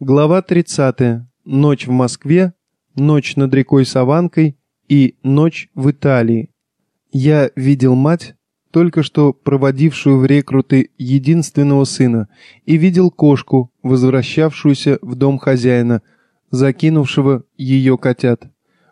Глава 30. Ночь в Москве, ночь над рекой Саванкой и ночь в Италии. Я видел мать, только что проводившую в рекруты единственного сына, и видел кошку, возвращавшуюся в дом хозяина, закинувшего ее котят.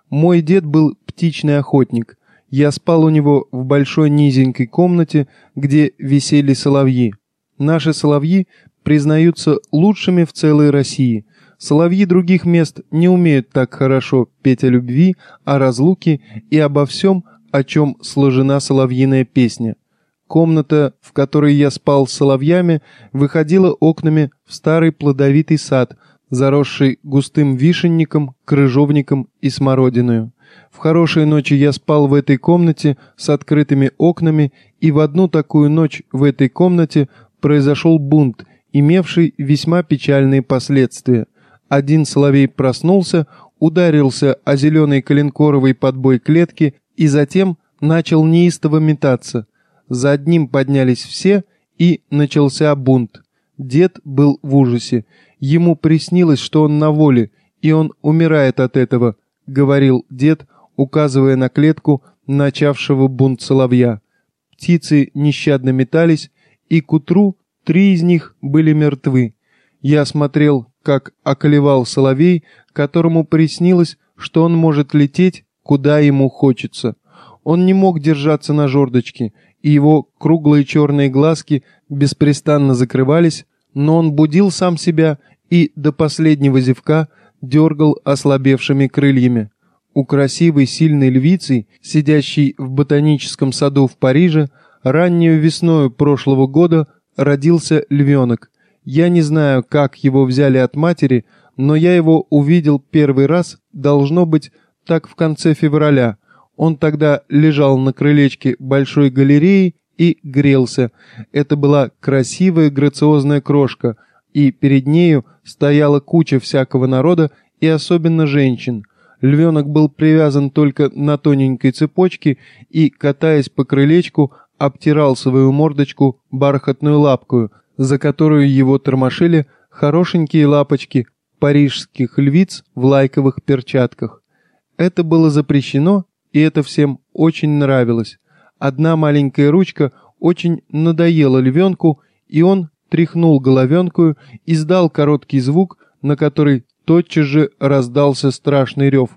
Мой дед был птичный охотник. Я спал у него в большой низенькой комнате, где висели соловьи. Наши соловьи признаются лучшими в целой России. Соловьи других мест не умеют так хорошо петь о любви, о разлуке и обо всем, о чем сложена соловьиная песня. Комната, в которой я спал с соловьями, выходила окнами в старый плодовитый сад, заросший густым вишенником, крыжовником и смородиною. В хорошие ночи я спал в этой комнате с открытыми окнами, и в одну такую ночь в этой комнате произошел бунт, имевший весьма печальные последствия. Один соловей проснулся, ударился о зеленый коленкоровый подбой клетки и затем начал неистово метаться. За одним поднялись все, и начался бунт. Дед был в ужасе. Ему приснилось, что он на воле, и он умирает от этого, говорил дед, указывая на клетку начавшего бунт соловья. Птицы нещадно метались, и к утру Три из них были мертвы. Я смотрел, как околевал соловей, которому приснилось, что он может лететь, куда ему хочется. Он не мог держаться на жердочке, и его круглые черные глазки беспрестанно закрывались, но он будил сам себя и до последнего зевка дергал ослабевшими крыльями. У красивой сильной львицы, сидящей в ботаническом саду в Париже, раннюю весною прошлого года родился львенок. Я не знаю, как его взяли от матери, но я его увидел первый раз, должно быть, так в конце февраля. Он тогда лежал на крылечке большой галереи и грелся. Это была красивая грациозная крошка, и перед нею стояла куча всякого народа и особенно женщин. Львенок был привязан только на тоненькой цепочке и, катаясь по крылечку, обтирал свою мордочку бархатную лапкою, за которую его тормошили хорошенькие лапочки парижских львиц в лайковых перчатках. Это было запрещено, и это всем очень нравилось. Одна маленькая ручка очень надоела львенку, и он тряхнул головенкую, издал короткий звук, на который тотчас же раздался страшный рев.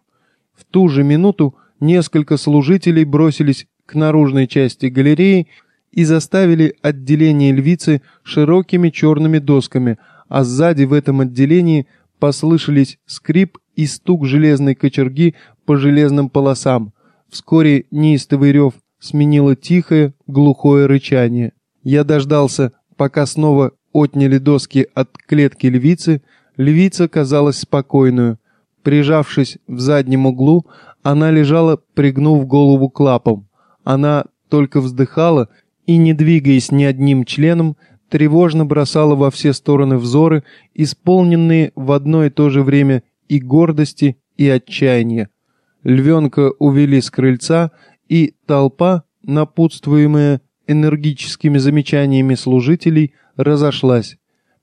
В ту же минуту несколько служителей бросились к наружной части галереи и заставили отделение львицы широкими черными досками, а сзади в этом отделении послышались скрип и стук железной кочерги по железным полосам. Вскоре неистовый рев сменило тихое, глухое рычание. Я дождался, пока снова отняли доски от клетки львицы, львица казалась спокойную. Прижавшись в заднем углу, она лежала, пригнув голову клапом. Она только вздыхала и, не двигаясь ни одним членом, тревожно бросала во все стороны взоры, исполненные в одно и то же время и гордости, и отчаяния. Львенка увели с крыльца, и толпа, напутствуемая энергическими замечаниями служителей, разошлась.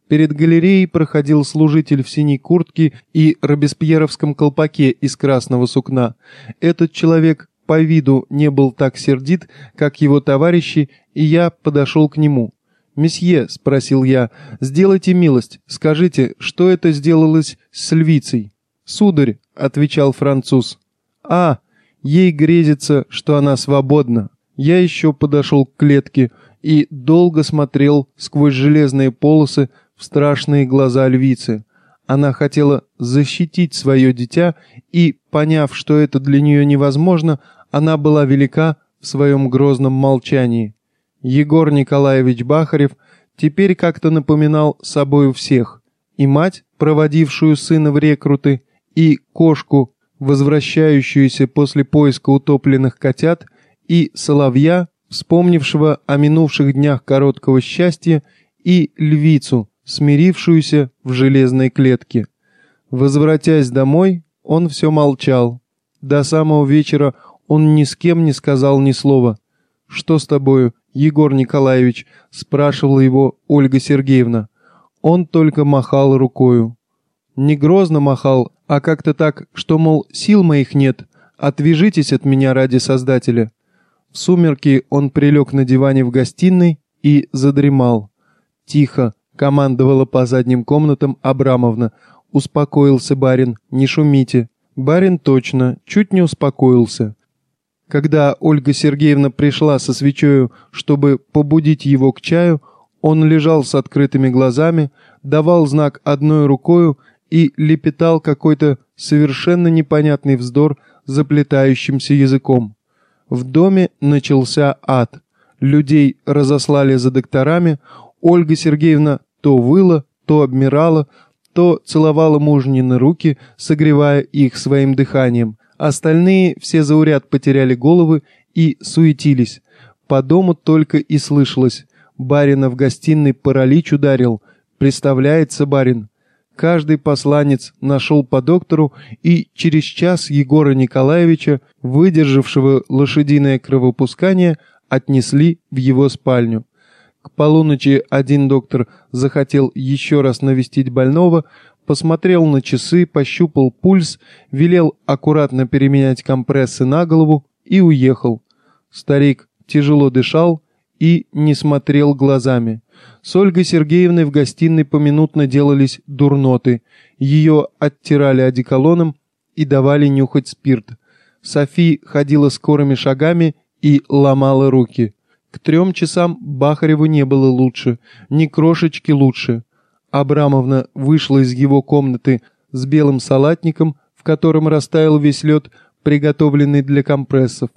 Перед галереей проходил служитель в синей куртке и робеспьеровском колпаке из красного сукна. Этот человек по виду не был так сердит, как его товарищи, и я подошел к нему. «Месье», — спросил я, — «сделайте милость, скажите, что это сделалось с львицей?» «Сударь», — отвечал француз. «А, ей грезится, что она свободна». Я еще подошел к клетке и долго смотрел сквозь железные полосы в страшные глаза львицы. Она хотела защитить свое дитя, и, поняв, что это для нее невозможно, она была велика в своем грозном молчании. Егор Николаевич Бахарев теперь как-то напоминал собою всех. И мать, проводившую сына в рекруты, и кошку, возвращающуюся после поиска утопленных котят, и соловья, вспомнившего о минувших днях короткого счастья, и львицу, смирившуюся в железной клетке. Возвратясь домой, он все молчал. До самого вечера он ни с кем не сказал ни слова. «Что с тобою, Егор Николаевич?» — спрашивала его Ольга Сергеевна. Он только махал рукою. Не грозно махал, а как-то так, что, мол, сил моих нет, отвяжитесь от меня ради Создателя. В сумерки он прилег на диване в гостиной и задремал. Тихо, командовала по задним комнатам Абрамовна. Успокоился барин, не шумите. Барин точно, чуть не успокоился. Когда Ольга Сергеевна пришла со свечою, чтобы побудить его к чаю, он лежал с открытыми глазами, давал знак одной рукою и лепетал какой-то совершенно непонятный вздор заплетающимся языком. В доме начался ад. Людей разослали за докторами, Ольга Сергеевна то выла, то обмирала, то целовала мужнины руки, согревая их своим дыханием. Остальные все зауряд потеряли головы и суетились. По дому только и слышалось. Барина в гостиной паралич ударил. Представляется барин. Каждый посланец нашел по доктору, и через час Егора Николаевича, выдержавшего лошадиное кровопускание, отнесли в его спальню. К полуночи один доктор захотел еще раз навестить больного, посмотрел на часы, пощупал пульс, велел аккуратно переменять компрессы на голову и уехал. Старик тяжело дышал и не смотрел глазами. С Ольгой Сергеевной в гостиной поминутно делались дурноты. Ее оттирали одеколоном и давали нюхать спирт. Софи ходила скорыми шагами и ломала руки. К трем часам Бахареву не было лучше, ни крошечки лучше. Абрамовна вышла из его комнаты с белым салатником, в котором растаял весь лед, приготовленный для компрессов.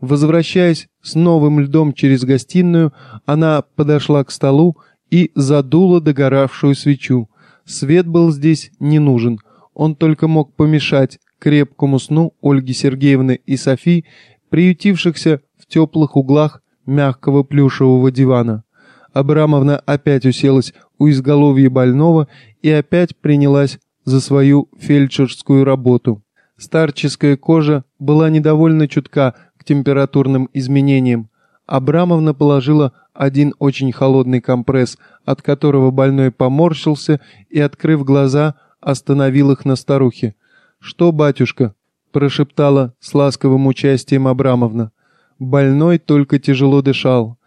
Возвращаясь с новым льдом через гостиную, она подошла к столу и задула догоравшую свечу. Свет был здесь не нужен, он только мог помешать крепкому сну Ольги Сергеевны и Софи, приютившихся в теплых углах мягкого плюшевого дивана. Абрамовна опять уселась у изголовья больного и опять принялась за свою фельдшерскую работу. Старческая кожа была недовольно чутка к температурным изменениям. Абрамовна положила один очень холодный компресс, от которого больной поморщился и, открыв глаза, остановил их на старухе. «Что, батюшка?» – прошептала с ласковым участием Абрамовна. Больной только тяжело дышал.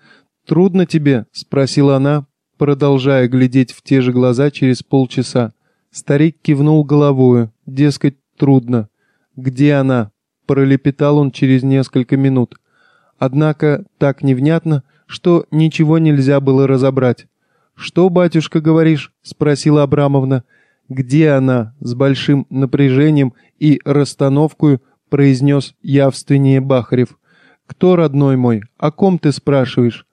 «Трудно тебе?» – спросила она, продолжая глядеть в те же глаза через полчаса. Старик кивнул головою, дескать, трудно. «Где она?» пролепетал он через несколько минут. Однако так невнятно, что ничего нельзя было разобрать. «Что, батюшка, говоришь?» — спросила Абрамовна. «Где она?» — с большим напряжением и расстановкой произнес явственнее Бахарев. «Кто, родной мой? О ком ты спрашиваешь?»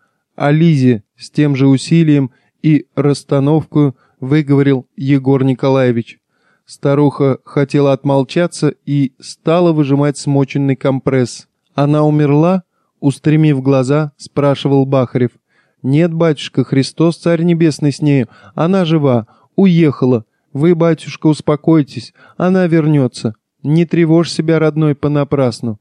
«О Лизе», — с тем же усилием и расстановкой выговорил Егор Николаевич. Старуха хотела отмолчаться и стала выжимать смоченный компресс. «Она умерла?» — устремив глаза, спрашивал Бахарев. «Нет, батюшка, Христос, Царь Небесный, с нею. Она жива. Уехала. Вы, батюшка, успокойтесь. Она вернется. Не тревожь себя, родной, понапрасну».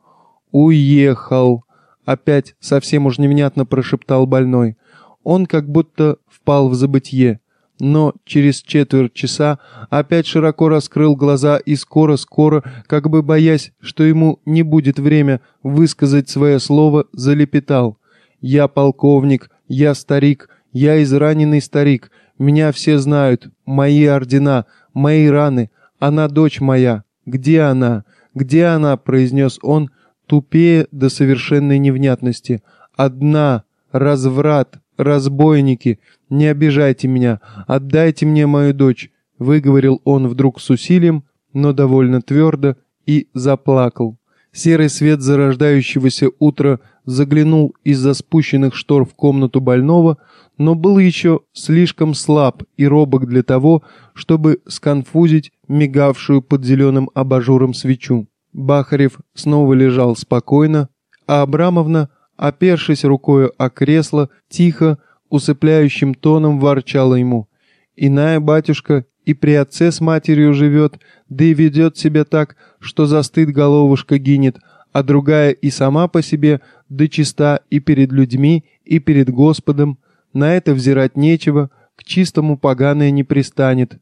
«Уехал!» — опять совсем уж невнятно прошептал больной. Он как будто впал в забытье но через четверть часа опять широко раскрыл глаза и скоро-скоро, как бы боясь, что ему не будет время высказать свое слово, залепетал. «Я полковник, я старик, я израненный старик, меня все знают, мои ордена, мои раны, она дочь моя, где она, где она?» произнес он, тупее до совершенной невнятности. «Одна, разврат, разбойники, не обижайте меня, отдайте мне мою дочь», — выговорил он вдруг с усилием, но довольно твердо, и заплакал. Серый свет зарождающегося утра заглянул из-за спущенных штор в комнату больного, но был еще слишком слаб и робок для того, чтобы сконфузить мигавшую под зеленым абажуром свечу. Бахарев снова лежал спокойно, а Абрамовна — опершись рукою о кресло, тихо, усыпляющим тоном ворчала ему. «Иная батюшка и при отце с матерью живет, да и ведет себя так, что за стыд головушка гинет, а другая и сама по себе, да чиста и перед людьми, и перед Господом. На это взирать нечего, к чистому поганое не пристанет.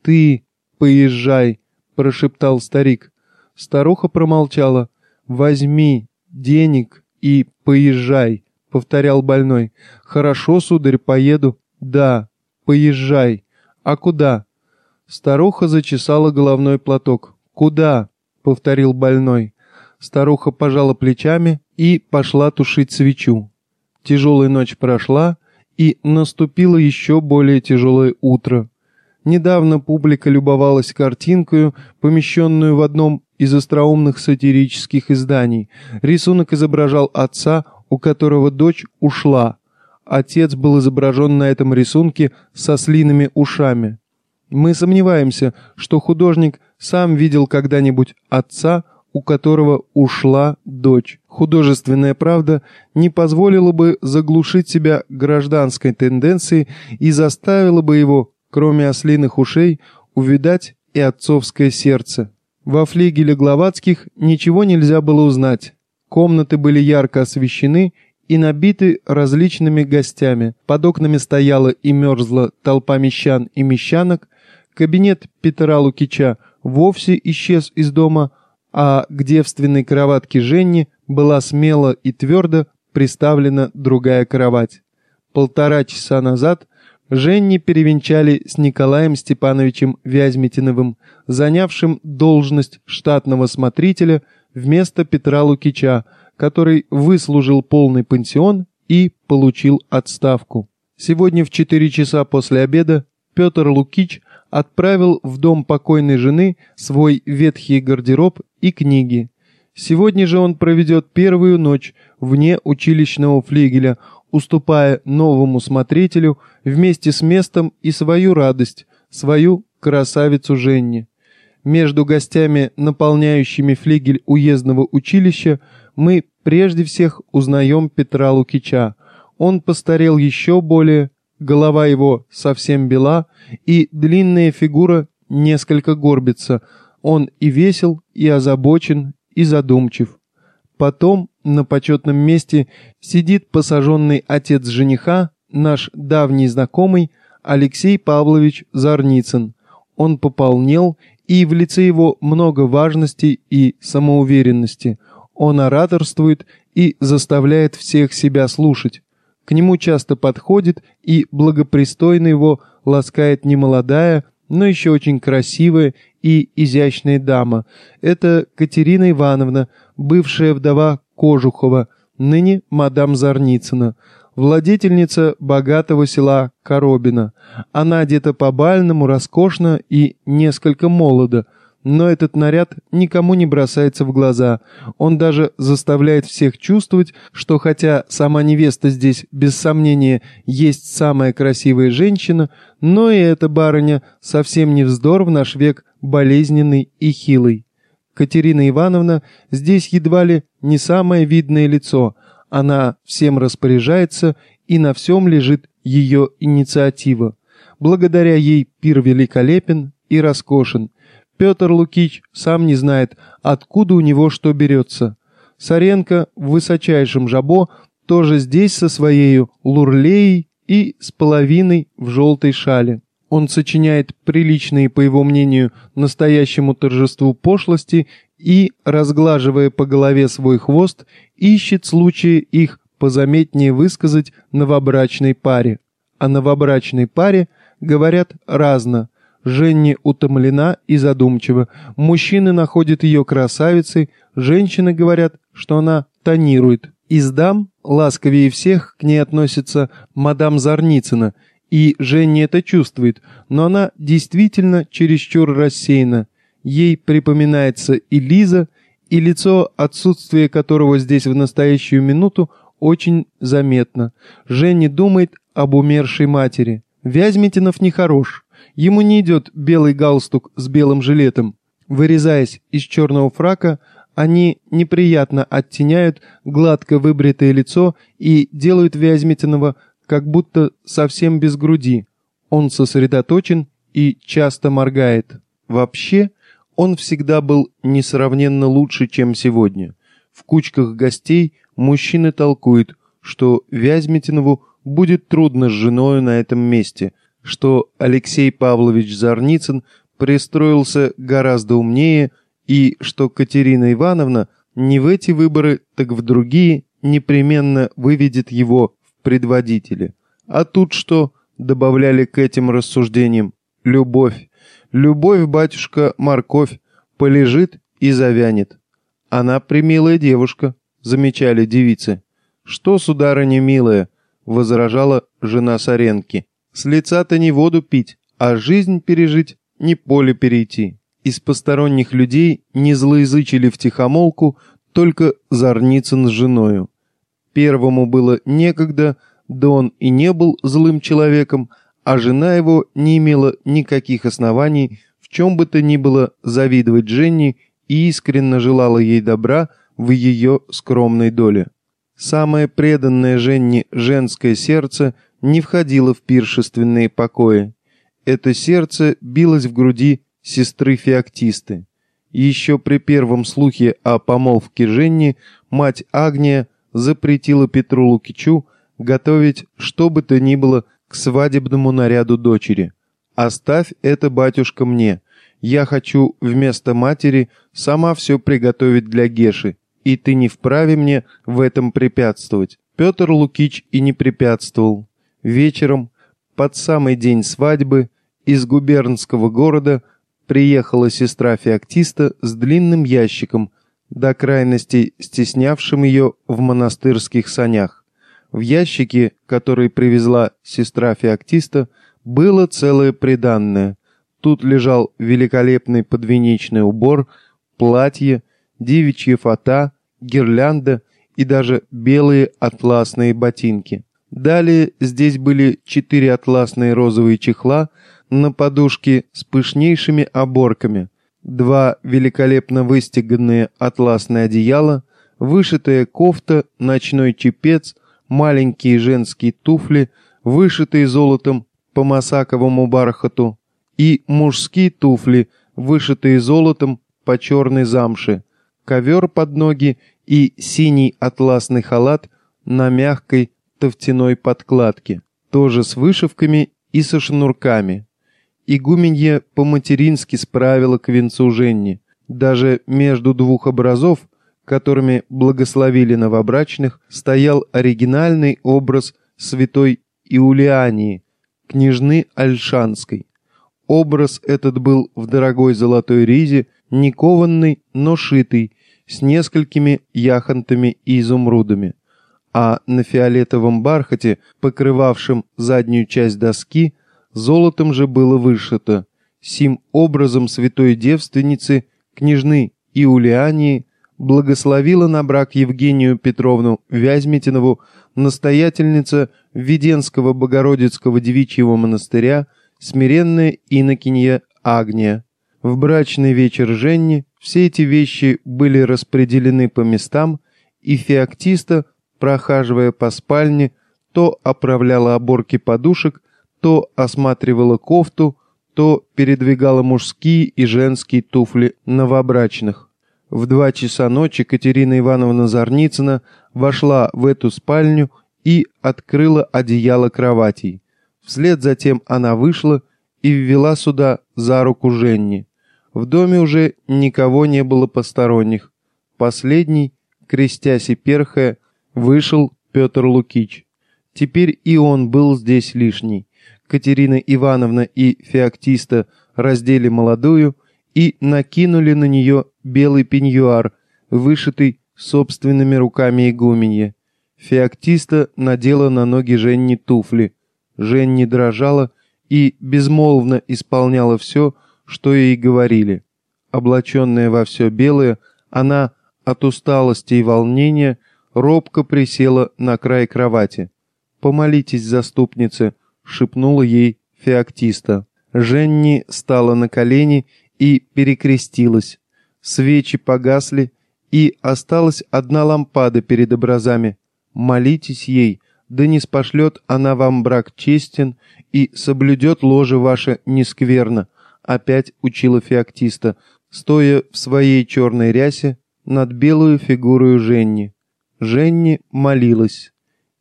Ты, поезжай», — прошептал старик. Старуха промолчала. «Возьми денег и поезжай», — повторял больной. «Хорошо, сударь, поеду». «Да, поезжай». «А куда?» Старуха зачесала головной платок. «Куда?» — повторил больной. Старуха пожала плечами и пошла тушить свечу. Тяжелая ночь прошла, и наступило еще более тяжелое утро. Недавно публика любовалась картинкою, помещенную в одном из остроумных сатирических изданий. Рисунок изображал отца, у которого дочь ушла. Отец был изображен на этом рисунке со слиными ушами. Мы сомневаемся, что художник сам видел когда-нибудь отца, у которого ушла дочь. Художественная правда не позволила бы заглушить себя гражданской тенденцией и заставила бы его, кроме ослиных ушей, увидать и отцовское сердце. Во флигеле Гловацких ничего нельзя было узнать. Комнаты были ярко освещены и набиты различными гостями. Под окнами стояла и мерзла толпа мещан и мещанок. Кабинет Петра Лукича вовсе исчез из дома, а к девственной кроватке Женни была смело и твердо приставлена другая кровать. Полтора часа назад Женни перевенчали с Николаем Степановичем Вязьмитиновым, занявшим должность штатного смотрителя вместо Петра Лукича, который выслужил полный пансион и получил отставку. Сегодня в 4 часа после обеда Петр Лукич отправил в дом покойной жены свой ветхий гардероб и книги. Сегодня же он проведет первую ночь вне училищного флигеля, уступая новому смотрителю вместе с местом и свою радость, свою красавицу Женни. Между гостями, наполняющими флигель уездного училища, мы прежде всех узнаем Петра Лукича. Он постарел еще более, голова его совсем бела, и длинная фигура несколько горбится. Он и весел, и озабочен, и задумчив. Потом на почетном месте сидит посаженный отец жениха, наш давний знакомый Алексей Павлович Зарницын. Он пополнел, и в лице его много важности и самоуверенности. Он ораторствует и заставляет всех себя слушать. К нему часто подходит и благопристойно его ласкает немолодая, но еще очень красивая и изящная дама. Это Катерина Ивановна, бывшая вдова Кожухова, ныне мадам Зарницына, владетельница богатого села Коробина. Она одета по-бальному, роскошно и несколько молодо, но этот наряд никому не бросается в глаза. Он даже заставляет всех чувствовать, что хотя сама невеста здесь, без сомнения, есть самая красивая женщина, но и эта барыня совсем не вздор в наш век болезненный и хилый. Катерина Ивановна здесь едва ли не самое видное лицо. Она всем распоряжается, и на всем лежит ее инициатива. Благодаря ей пир великолепен и роскошен – Петр Лукич сам не знает, откуда у него что берется. Саренко в высочайшем жабо тоже здесь со своей лурлеей и с половиной в желтой шале. Он сочиняет приличные, по его мнению, настоящему торжеству пошлости и, разглаживая по голове свой хвост, ищет случаи их позаметнее высказать новобрачной паре. О новобрачной паре говорят разно, Женни утомлена и задумчива. Мужчины находят ее красавицей, женщины говорят, что она тонирует. Из дам ласковее всех к ней относится мадам Зарницына, и Женни это чувствует, но она действительно чересчур рассеяна. Ей припоминается и Лиза, и лицо, отсутствие которого здесь в настоящую минуту очень заметно. Женни думает об умершей матери. Вязьмитинов нехорош. Ему не идет белый галстук с белым жилетом. Вырезаясь из черного фрака, они неприятно оттеняют гладко выбритое лицо и делают Вязьмитинова как будто совсем без груди. Он сосредоточен и часто моргает. Вообще, он всегда был несравненно лучше, чем сегодня. В кучках гостей мужчины толкуют, что Вязьмитинову будет трудно с женою на этом месте – что Алексей Павлович Зарницын пристроился гораздо умнее, и что Катерина Ивановна не в эти выборы, так в другие непременно выведет его предводители. А тут что, добавляли к этим рассуждениям, любовь. Любовь, батюшка, морковь, полежит и завянет. Она примилая девушка, замечали девицы. Что, сударыня милая, возражала жена Саренки. С лица-то не воду пить, а жизнь пережить, не поле перейти. Из посторонних людей не злоязычили втихомолку только Зарницын с женою. Первому было некогда, да он и не был злым человеком, а жена его не имела никаких оснований в чем бы то ни было завидовать Жене и искренне желала ей добра в ее скромной доле. Самое преданное Женне женское сердце не входило в пиршественные покои. Это сердце билось в груди сестры Феоктисты. Еще при первом слухе о помолвке Женни мать Агния запретила Петру Лукичу готовить что бы то ни было к свадебному наряду дочери. «Оставь это, батюшка, мне. Я хочу вместо матери сама все приготовить для Геши, и ты не вправе мне в этом препятствовать». Петр Лукич и не препятствовал. Вечером, под самый день свадьбы, из губернского города приехала сестра Феоктиста с длинным ящиком, до крайности стеснявшим ее в монастырских санях. В ящике, который привезла сестра Феоктиста, было целое приданное. Тут лежал великолепный подвенечный убор, платье, девичья фата, гирлянда и даже белые атласные ботинки. Далее здесь были четыре атласные розовые чехла на подушке с пышнейшими оборками, два великолепно выстеганные атласные одеяла, вышитая кофта, ночной чепец, маленькие женские туфли, вышитые золотом по масаковому бархату, и мужские туфли, вышитые золотом по черной замше, ковер под ноги и синий атласный халат на мягкой тофтяной подкладке, тоже с вышивками и со шнурками. Игуменья по-матерински справила к венцу Женни. Даже между двух образов, которыми благословили новобрачных, стоял оригинальный образ святой Иулиании, княжны Альшанской. Образ этот был в дорогой золотой ризе, не кованный, но шитый, с несколькими яхонтами и изумрудами. А на фиолетовом бархате, покрывавшем заднюю часть доски, золотом же было вышито сим образом святой девственницы, княжны Иулиании, благословила на брак Евгению Петровну Вязьмитинову, настоятельница Введенского Богородицкого девичьего монастыря, смиренная инокинья Агния. В брачный вечер Женни все эти вещи были распределены по местам, и Феоктиста, прохаживая по спальне, то оправляла оборки подушек, то осматривала кофту, то передвигала мужские и женские туфли новобрачных. В два часа ночи Катерина Ивановна Зарницына вошла в эту спальню и открыла одеяло кроватей. Вслед за тем она вышла и ввела сюда за руку Женни. В доме уже никого не было посторонних. Последний, крестясь и перхая, вышел Петр Лукич. Теперь и он был здесь лишний. Катерина Ивановна и Феоктиста раздели молодую и накинули на нее белый пеньюар, вышитый собственными руками игуменья. Феоктиста надела на ноги Женни туфли. Женни дрожала и безмолвно исполняла все, что ей говорили. Облаченная во все белое, она от усталости и волнения робко присела на край кровати. «Помолитесь, заступнице», — шепнула ей Феоктиста. Женни стала на колени и перекрестилась. Свечи погасли, и осталась одна лампада перед образами. Молитесь ей, да не спошлет она вам брак честен, и соблюдет ложе ваше нескверно, опять учила Феоктиста, стоя в своей черной рясе над белую фигурою Женни. Женни молилась.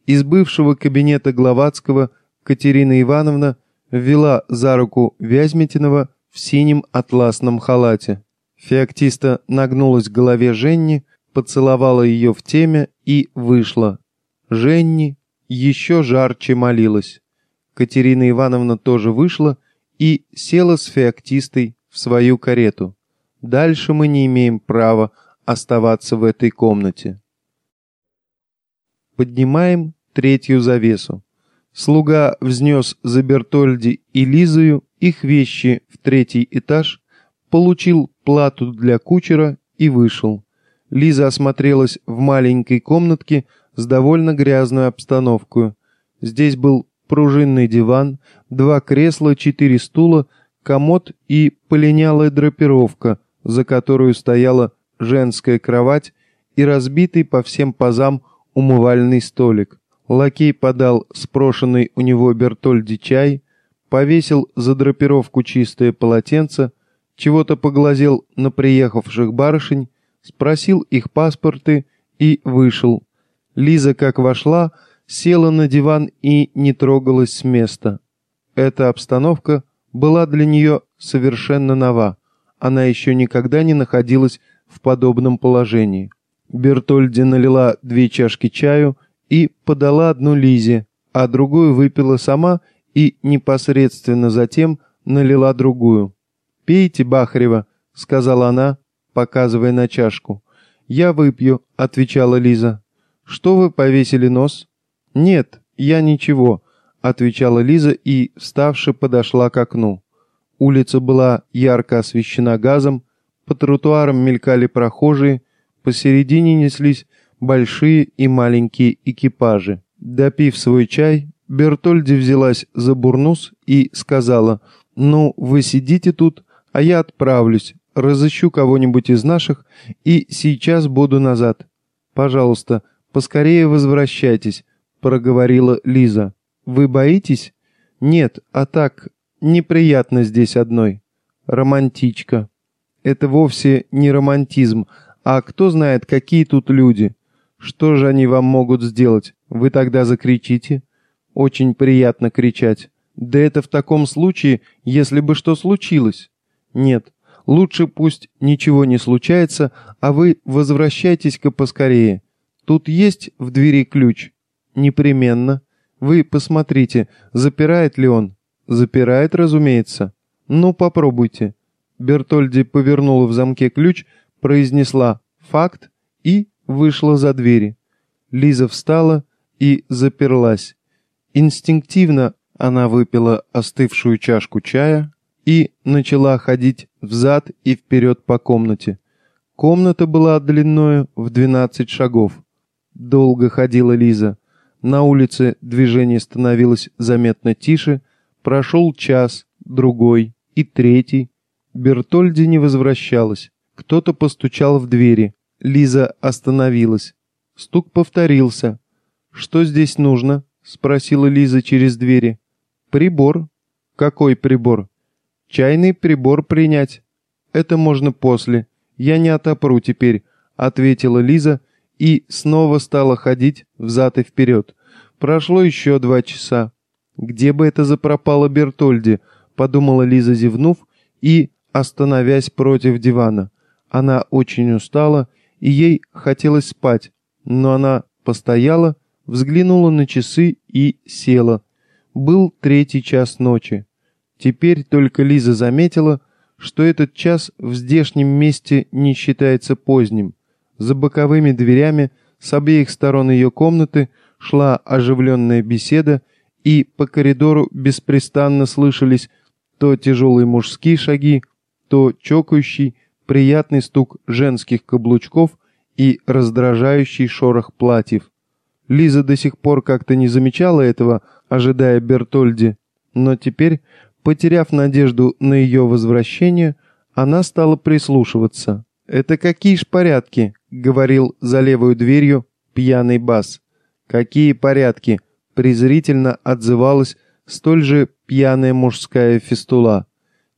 Из бывшего кабинета Гловацкого Катерина Ивановна ввела за руку Вязьмитинова в синем атласном халате. Феоктиста нагнулась к голове Женни, поцеловала ее в теме и вышла. Женни еще жарче молилась. Катерина Ивановна тоже вышла и села с феоктистой в свою карету. Дальше мы не имеем права оставаться в этой комнате. Поднимаем третью завесу. Слуга взнес за Бертольди и Лизою их вещи в третий этаж, получил плату для кучера и вышел. Лиза осмотрелась в маленькой комнатке с довольно грязной обстановкой. Здесь был пружинный диван, два кресла, четыре стула, комод и полинялая драпировка, за которую стояла женская кровать и разбитый по всем пазам умывальный столик. Лакей подал спрошенный у него Бертольди чай, повесил за драпировку чистое полотенце, чего-то поглазел на приехавших барышень, спросил их паспорты и вышел. Лиза, как вошла, села на диван и не трогалась с места. Эта обстановка была для нее совершенно нова. Она еще никогда не находилась в подобном положении. Бертольди налила две чашки чаю и подала одну Лизе, а другую выпила сама и непосредственно затем налила другую. «Пейте, Бахарева», — сказала она, показывая на чашку. «Я выпью», — отвечала Лиза. «Что вы повесили нос?» «Нет, я ничего», — отвечала Лиза и, вставши, подошла к окну. Улица была ярко освещена газом, по тротуарам мелькали прохожие, посередине неслись большие и маленькие экипажи. Допив свой чай, Бертольди взялась за бурнус и сказала, «Ну, вы сидите тут, а я отправлюсь, разыщу кого-нибудь из наших и сейчас буду назад. Пожалуйста, поскорее возвращайтесь», — проговорила Лиза. «Вы боитесь?» «Нет, а так, неприятно здесь одной. Романтичка. Это вовсе не романтизм, а кто знает, какие тут люди. Что же они вам могут сделать? Вы тогда закричите? Очень приятно кричать. Да это в таком случае, если бы что случилось. Нет, лучше пусть ничего не случается, а вы возвращайтесь-ка поскорее. Тут есть в двери ключ? Непременно. Вы посмотрите, запирает ли он? Запирает, разумеется. Ну, попробуйте. Бертольди повернула в замке ключ, произнесла «факт» и вышла за двери. Лиза встала и заперлась. Инстинктивно она выпила остывшую чашку чая и начала ходить взад и вперед по комнате. Комната была длиною в двенадцать шагов. Долго ходила Лиза. На улице движение становилось заметно тише. Прошел час, другой и третий. Бертольди не возвращалась. Кто-то постучал в двери. Лиза остановилась. Стук повторился. «Что здесь нужно?» — спросила Лиза через двери. «Прибор». «Какой прибор?» «Чайный прибор принять». «Это можно после. Я не отопру теперь», — ответила Лиза и снова стала ходить взад и вперед. Прошло еще два часа. «Где бы это запропало Бертольди?» — подумала Лиза, зевнув, и, остановясь против дивана. Она очень устала и ей хотелось спать, но она постояла, взглянула на часы и села. Был третий час ночи. Теперь только Лиза заметила, что этот час в здешнем месте не считается поздним. За боковыми дверями с обеих сторон ее комнаты шла оживленная беседа, и по коридору беспрестанно слышались то тяжелые мужские шаги, то чокающий, приятный стук женских каблучков и раздражающий шорох платьев. Лиза до сих пор как-то не замечала этого, ожидая Бертольди, но теперь, потеряв надежду на ее возвращение, она стала прислушиваться. «Это какие ж порядки?» — говорил за левую дверью пьяный бас. «Какие порядки?» — презрительно отзывалась столь же пьяная мужская фистула.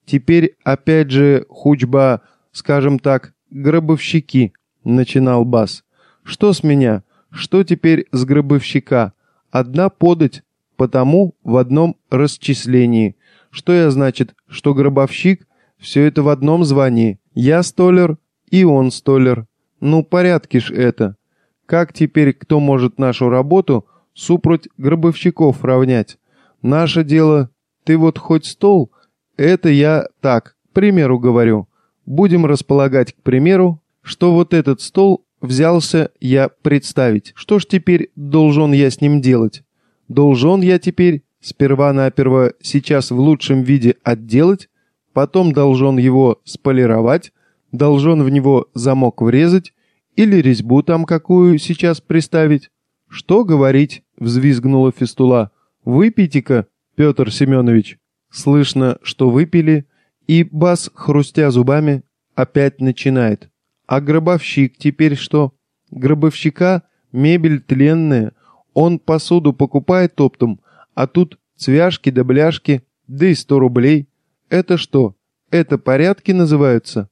Теперь опять же хучба скажем так, гробовщики», — начинал Бас. «Что с меня? Что теперь с гробовщика? Одна подать, потому в одном расчислении. Что я значит, что гробовщик? Все это в одном звании. Я столер, и он столер. Ну, порядки ж это. Как теперь кто может нашу работу супроть гробовщиков равнять? Наше дело, ты вот хоть стол, это я так, к примеру говорю. Будем располагать, к примеру, что вот этот стол взялся я представить. Что ж теперь должен я с ним делать? Должен я теперь сперва-наперво сейчас в лучшем виде отделать, потом должен его сполировать, должен в него замок врезать или резьбу там какую сейчас приставить. Что говорить, взвизгнула фистула. Выпейте-ка, Петр Семенович. Слышно, что выпили, и бас, хрустя зубами, опять начинает. А гробовщик теперь что? Гробовщика мебель тленная, он посуду покупает оптом, а тут цвяшки да бляшки, да и сто рублей. Это что? Это порядки называются?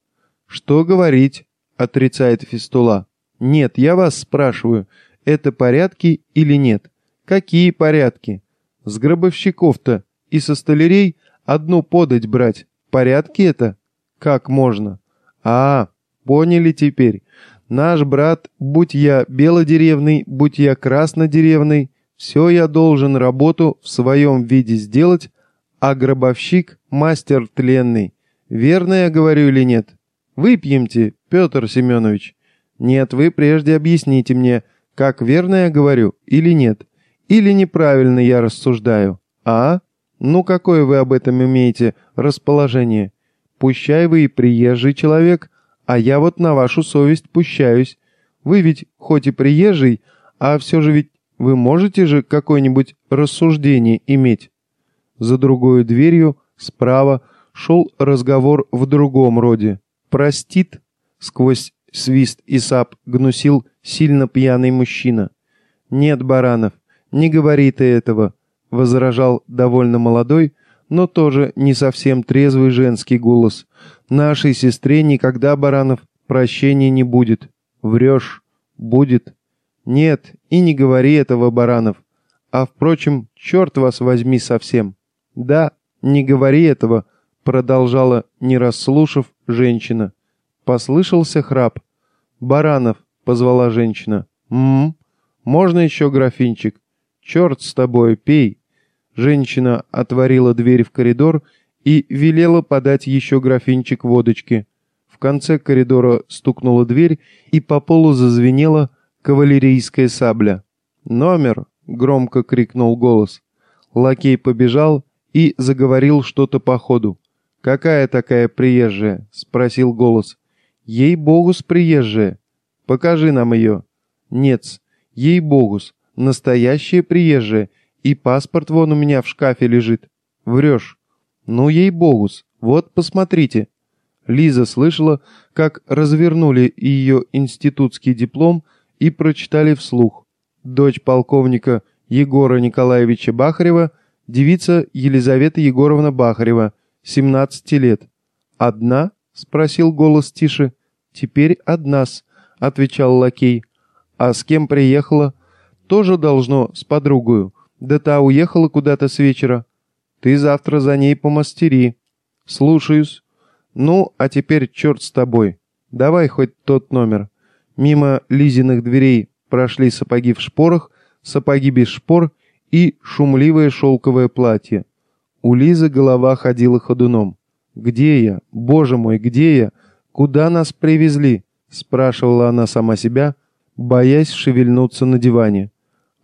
Что говорить? Отрицает Фистула. Нет, я вас спрашиваю, это порядки или нет? Какие порядки? С гробовщиков-то и со столярей одну подать брать. Порядки это? Как можно? А, поняли теперь. Наш брат, будь я белодеревный, будь я краснодеревный, все я должен работу в своем виде сделать, а гробовщик — мастер тленный. Верно я говорю или нет? Выпьемте, Петр Семенович. Нет, вы прежде объясните мне, как верно я говорю или нет. Или неправильно я рассуждаю. А? Ну какое вы об этом имеете расположение? Пущай вы и приезжий человек, а я вот на вашу совесть пущаюсь. Вы ведь хоть и приезжий, а все же ведь вы можете же какое-нибудь рассуждение иметь. За другой дверью, справа, шел разговор в другом роде. «Простит?» — сквозь свист и сап гнусил сильно пьяный мужчина. «Нет, Баранов, не говори ты этого», — возражал довольно молодой, но тоже не совсем трезвый женский голос. «Нашей сестре никогда, Баранов, прощения не будет. Врешь. Будет. Нет, и не говори этого, Баранов. А, впрочем, черт вас возьми совсем. Да, не говори этого, продолжала, не расслушав, женщина. Послышался храп. «Баранов», — позвала женщина. «М-м, можно еще графинчик? Черт с тобой, пей». Женщина отворила дверь в коридор и велела подать еще графинчик водочки. В конце коридора стукнула дверь, и по полу зазвенела кавалерийская сабля. «Номер!» — громко крикнул голос. Лакей побежал и заговорил что-то по ходу. «Какая такая приезжая?» — спросил голос. «Ей-богус приезжая. Покажи нам ее». «Нет, ей-богус, настоящая приезжая, и паспорт вон у меня в шкафе лежит». «Врешь». «Ну, ей-богус, вот посмотрите». Лиза слышала, как развернули ее институтский диплом и прочитали вслух. Дочь полковника Егора Николаевича Бахарева, девица Елизавета Егоровна Бахарева, 17 лет. «Одна?» — спросил голос тише. «Теперь одна-с», — отвечал лакей. «А с кем приехала?» «Тоже должно, с подругою. Да та уехала куда-то с вечера. Ты завтра за ней помастери». «Слушаюсь». «Ну, а теперь черт с тобой. Давай хоть тот номер». Мимо Лизиных дверей прошли сапоги в шпорах, сапоги без шпор и шумливое шелковое платье. У Лизы голова ходила ходуном. «Где я? Боже мой, где я? Куда нас привезли?» — спрашивала она сама себя, боясь шевельнуться на диване.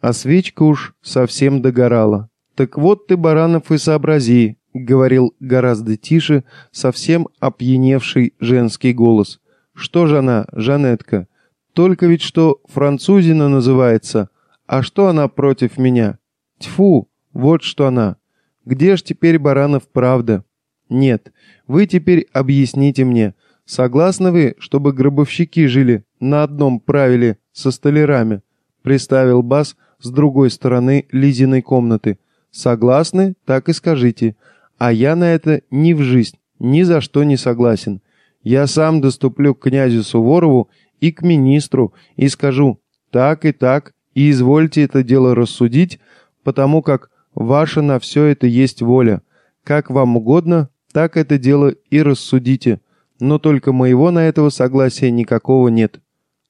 А свечка уж совсем догорала. «Так вот ты, Баранов, и сообрази», — говорил гораздо тише, совсем опьяневший женский голос. «Что же она, Жанетка? Только ведь что французина называется, а что она против меня? Тьфу, вот что она. Где ж теперь Баранов правда? Нет, вы теперь объясните мне, согласны вы, чтобы гробовщики жили на одном правиле со столярами? Приставил Бас с другой стороны Лизиной комнаты. Согласны? Так и скажите. А я на это ни в жизнь, ни за что не согласен. Я сам доступлю к князю Суворову и к министру и скажу «так и так, и извольте это дело рассудить, потому как ваша на все это есть воля. Как вам угодно, Так это дело и рассудите, но только моего на этого согласия никакого нет».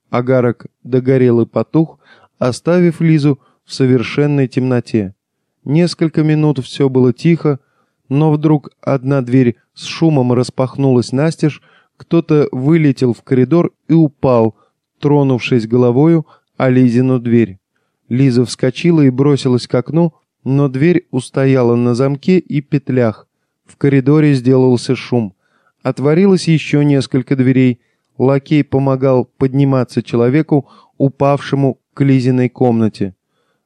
Агарок догорел и потух, оставив Лизу в совершенной темноте. Несколько минут все было тихо, но вдруг одна дверь с шумом распахнулась настежь, кто-то вылетел в коридор и упал, тронувшись головою о Лизину дверь. Лиза вскочила и бросилась к окну, но дверь устояла на замке и петлях. В коридоре сделался шум. Отворилось еще несколько дверей. Лакей помогал подниматься человеку, упавшему к Лизиной комнате.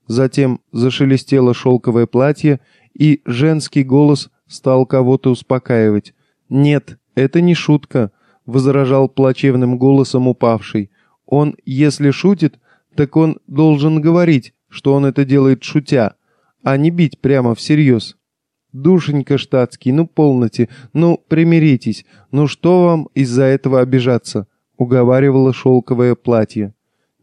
Затем зашелестело шелковое платье, и женский голос стал кого-то успокаивать. «Нет, это не шутка», — возражал плачевным голосом упавший. «Он, если шутит, так он должен говорить, что он это делает шутя, а не бить прямо всерьез». «Душенька штатский, ну полноте, ну примиритесь, ну что вам из-за этого обижаться?» — уговаривало шелковое платье.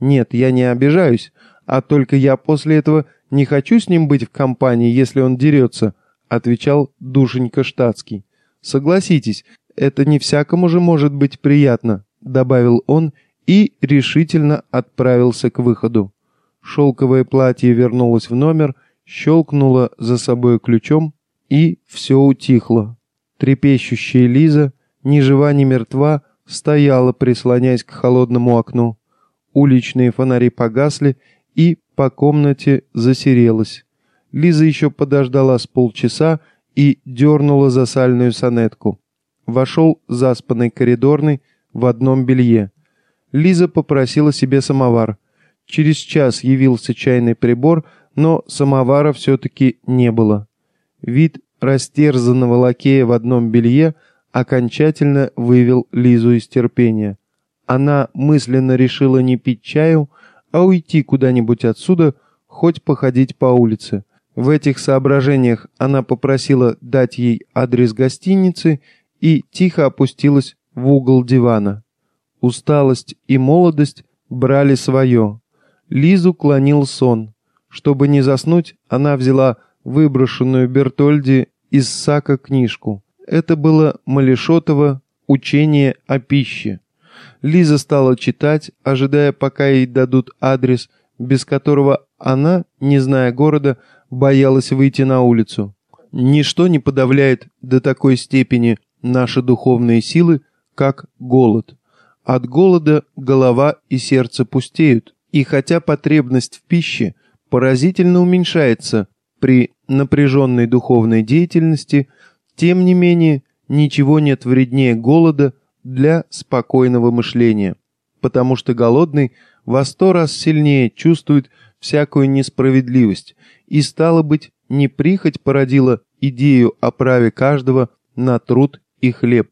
«Нет, я не обижаюсь, а только я после этого не хочу с ним быть в компании, если он дерется», — отвечал душенька штатский. «Согласитесь, это не всякому же может быть приятно», — добавил он и решительно отправился к выходу. Шелковое платье вернулось в номер, щелкнуло за собой ключом, и все утихло. Трепещущая Лиза, ни жива, ни мертва, стояла, прислоняясь к холодному окну. Уличные фонари погасли, и по комнате засерелась. Лиза еще подождала с полчаса и дернула за сальную сонетку. Вошел заспанный коридорный в одном белье. Лиза попросила себе самовар. Через час явился чайный прибор, но самовара все-таки не было. Вид растерзанного лакея в одном белье окончательно вывел Лизу из терпения. Она мысленно решила не пить чаю, а уйти куда-нибудь отсюда, хоть походить по улице. В этих соображениях она попросила дать ей адрес гостиницы и тихо опустилась в угол дивана. Усталость и молодость брали свое. Лизу клонил сон. Чтобы не заснуть, она взяла выброшенную Бертольди из сака книжку. Это было Малишотово «Учение о пище». Лиза стала читать, ожидая, пока ей дадут адрес, без которого она, не зная города, боялась выйти на улицу. Ничто не подавляет до такой степени наши духовные силы, как голод. От голода голова и сердце пустеют, и хотя потребность в пище поразительно уменьшается при напряженной духовной деятельности, тем не менее ничего нет вреднее голода для спокойного мышления, потому что голодный во сто раз сильнее чувствует всякую несправедливость, и, стало быть, не прихоть породила идею о праве каждого на труд и хлеб.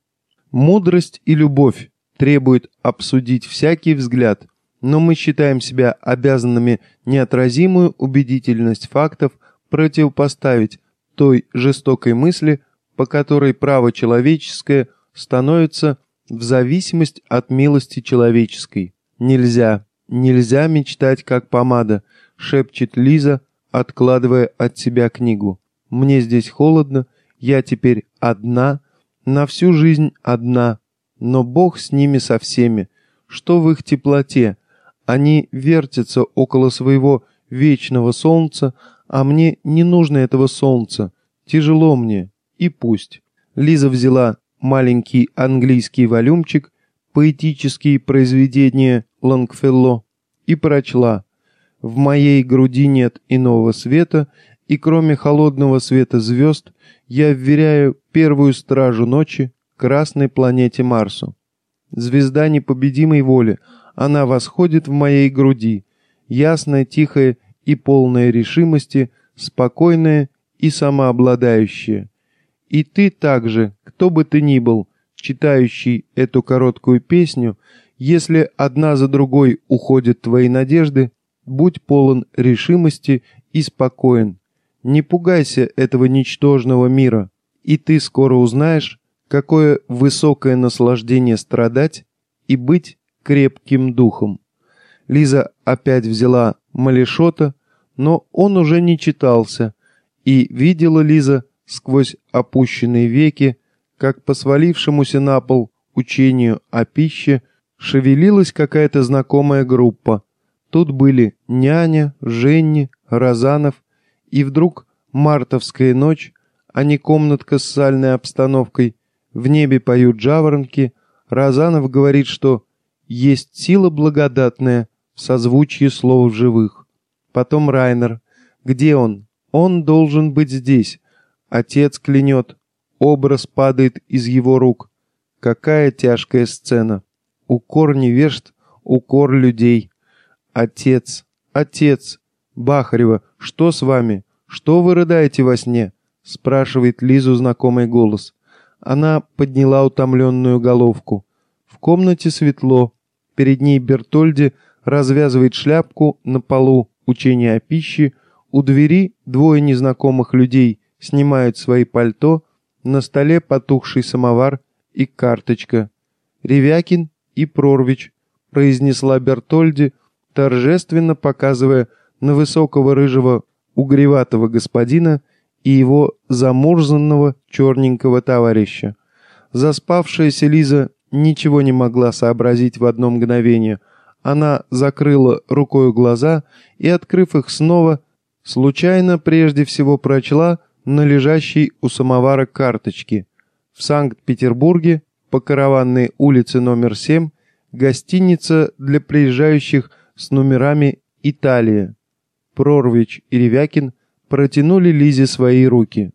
Мудрость и любовь требуют обсудить всякий взгляд, но мы считаем себя обязанными неотразимую убедительность фактов противопоставить той жестокой мысли, по которой право человеческое становится в зависимость от милости человеческой. Нельзя, нельзя мечтать как помада, шепчет Лиза, откладывая от себя книгу. Мне здесь холодно, я теперь одна, на всю жизнь одна, но Бог с ними со всеми. Что в их теплоте? Они вертятся около своего вечного солнца, а мне не нужно этого солнца. Тяжело мне, и пусть. Лиза взяла маленький английский волюмчик «Поэтические произведения Лонгфелло» и прочла «В моей груди нет иного света, и кроме холодного света звезд я вверяю первую стражу ночи красной планете Марсу. Звезда непобедимой воли, она восходит в моей груди, ясная, тихая и полная решимости, спокойная и самообладающая. И ты также, кто бы ты ни был, читающий эту короткую песню, если одна за другой уходят твои надежды, будь полон решимости и спокоен. Не пугайся этого ничтожного мира, и ты скоро узнаешь, какое высокое наслаждение страдать и быть крепким духом. Лиза опять взяла Малишота, но он уже не читался, и видела Лиза, сквозь опущенные веки, как по свалившемуся на пол учению о пище шевелилась какая-то знакомая группа. Тут были няня, Женни, Розанов, и вдруг мартовская ночь, а не комнатка с сальной обстановкой. В небе поют жаворонки. Розанов говорит, что есть сила благодатная в созвучии слов живых. Потом Райнер. Где он? Он должен быть здесь. Отец клянет. Образ падает из его рук. Какая тяжкая сцена. Укор невежд, укор людей. Отец, отец, Бахарева, что с вами? Что вы рыдаете во сне? Спрашивает Лизу знакомый голос. Она подняла утомленную головку. В комнате светло. Перед ней Бертольди развязывает шляпку на полу учения о пище. У двери двое незнакомых людей снимают свои пальто. На столе потухший самовар и карточка. «Ревякин и Прорвич», — произнесла Бертольди, торжественно показывая на высокого рыжего угреватого господина и его замурзанного черненького товарища. Заспавшаяся Лиза ничего не могла сообразить в одно мгновение. Она закрыла рукой глаза и, открыв их снова, случайно прежде всего прочла на лежащей у самовара карточке. В Санкт-Петербурге по караванной улице номер 7 гостиница для приезжающих с номерами «Италия». Прорвич и Ревякин протянули Лизе свои руки.